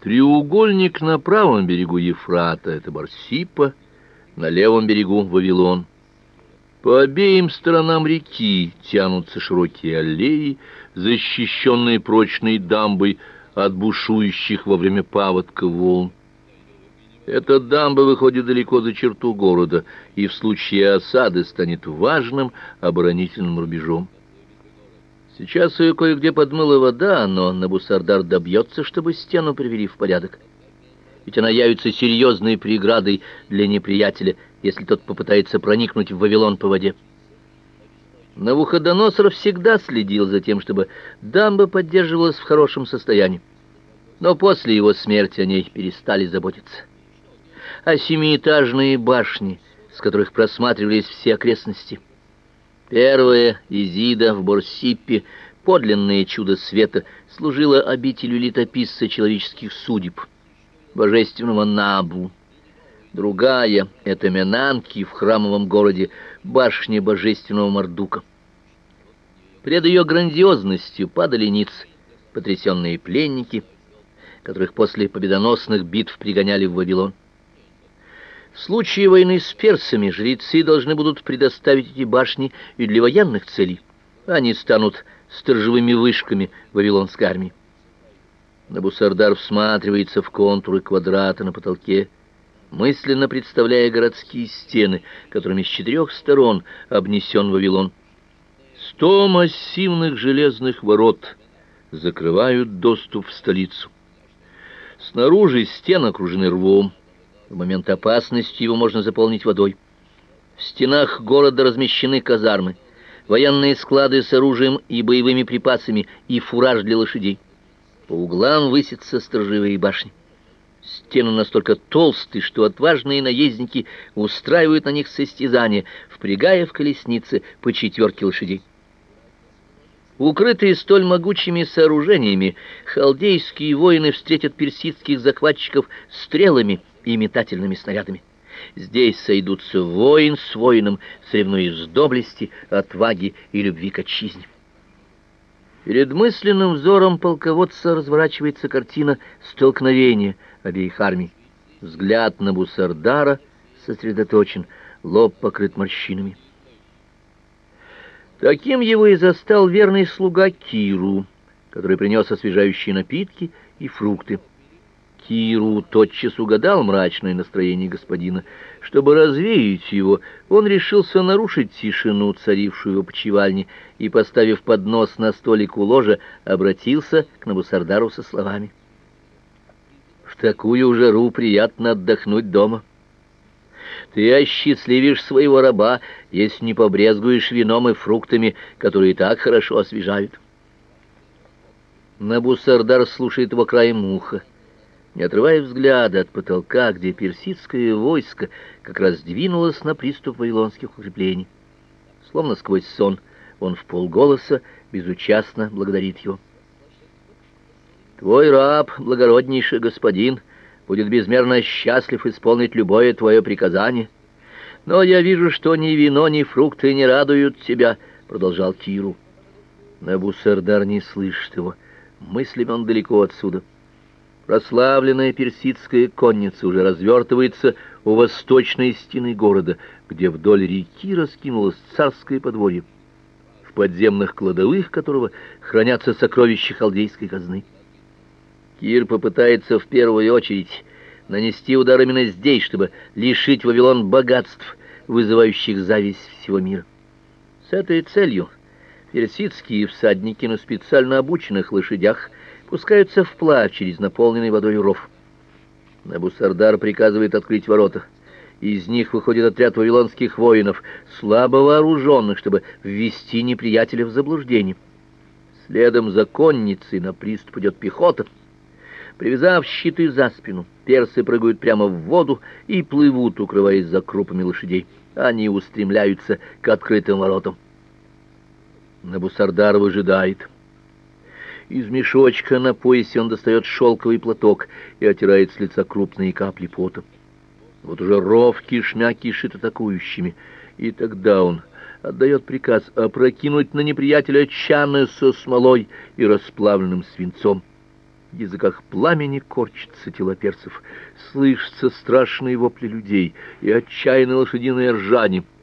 Треугольник на правом берегу Ефрата — это Барсипа, на левом берегу — Вавилон. По обеим сторонам реки тянутся широкие аллеи, защищенные прочной дамбой от бушующих во время паводка волн. Эта дамба выходит далеко за черту города и в случае осады станет важным оборонительным рубежом. Сейчас ее кое-где подмыла вода, но Набусардар добьется, чтобы стену привели в порядок. Ведь она явится серьезной преградой для неприятеля, если тот попытается проникнуть в Вавилон по воде. Навуходоносор всегда следил за тем, чтобы дамба поддерживалась в хорошем состоянии. Но после его смерти о ней перестали заботиться а семиэтажные башни, с которых просматривались все окрестности. Первая Изида в Борсиппе, подлинное чудо света, служила обителью летописца человеческих судеб, божественного Набу. Другая — это Менанки в храмовом городе, башня божественного Мардука. Пред ее грандиозностью падали ниц, потрясенные пленники, которых после победоносных битв пригоняли в Вавилон. В случае войны с персами жрецы должны будут предоставить эти башни и для военных целей. Они станут сторожевыми вышками вавилонской армии. Набусардар всматривается в контуры квадрата на потолке, мысленно представляя городские стены, которыми с четырех сторон обнесен Вавилон. Сто массивных железных ворот закрывают доступ в столицу. Снаружи стены окружены рвом, в момент опасности его можно заполнить водой. В стенах города размещены казармы, военные склады с оружием и боевыми припасами и фураж для лошадей. По углам высятся сторожевые башни. Стены настолько толстые, что отважные наездники устраивают на них состязания, впрягая в колесницы по четверке лошадей. Укрытые столь могучими сооружениями, халдейские воины встретят персидских захватчиков стрелами и метательными снарядами. Здесь сойдутся воин с воином, соревнуясь в доблести, отваге и любви к отчизне. Перед мысленным взором полководца разворачивается картина столкновения обеих армий. Взгляд на Бусардара сосредоточен, лоб покрыт морщинами. Таким его и застал верный слуга Киру, который принес освежающие напитки и фрукты. Киру тотчас угадал мрачное настроение господина. Чтобы развеять его, он решился нарушить тишину, царившую в опочивальне, и, поставив поднос на столик у ложа, обратился к Набусардару со словами. «В такую жару приятно отдохнуть дома. Ты осчастливишь своего раба, если не побрезгуешь вином и фруктами, которые так хорошо освежают». Набусардар слушает его краем уха не отрывая взгляда от потолка, где персидское войско как раз двинулось на приступ вавилонских укреплений. Словно сквозь сон, он в полголоса безучастно благодарит его. «Твой раб, благороднейший господин, будет безмерно счастлив исполнить любое твое приказание. Но я вижу, что ни вино, ни фрукты не радуют тебя», — продолжал Киру. Набусардар не слышит его. Мыслями он далеко отсюда. Прославленная персидская конница уже развертывается у восточной стены города, где вдоль реки раскинулось царское подворье, в подземных кладовых которого хранятся сокровища халдейской казны. Кир попытается в первую очередь нанести удар именно здесь, чтобы лишить Вавилон богатств, вызывающих зависть всего мира. С этой целью персидские всадники на специально обученных лошадях пускаются вплавь через наполненный водой ров. Набусардар приказывает открыть ворота. Из них выходит отряд вавилонских воинов, слабо вооруженных, чтобы ввести неприятеля в заблуждение. Следом за конницей на приступ идет пехота. Привязав щиты за спину, персы прыгают прямо в воду и плывут, укрываясь за крупами лошадей. Они устремляются к открытым воротам. Набусардар выжидает. Из мешочка на поясе он достает шелковый платок и отирает с лица крупные капли пота. Вот уже ров кишмя кишит атакующими, и тогда он отдает приказ опрокинуть на неприятеля чаны со смолой и расплавленным свинцом. в языках пламени корчатся тела перцев, слышатся страшные вопли людей и отчаянное лошадиное ржание —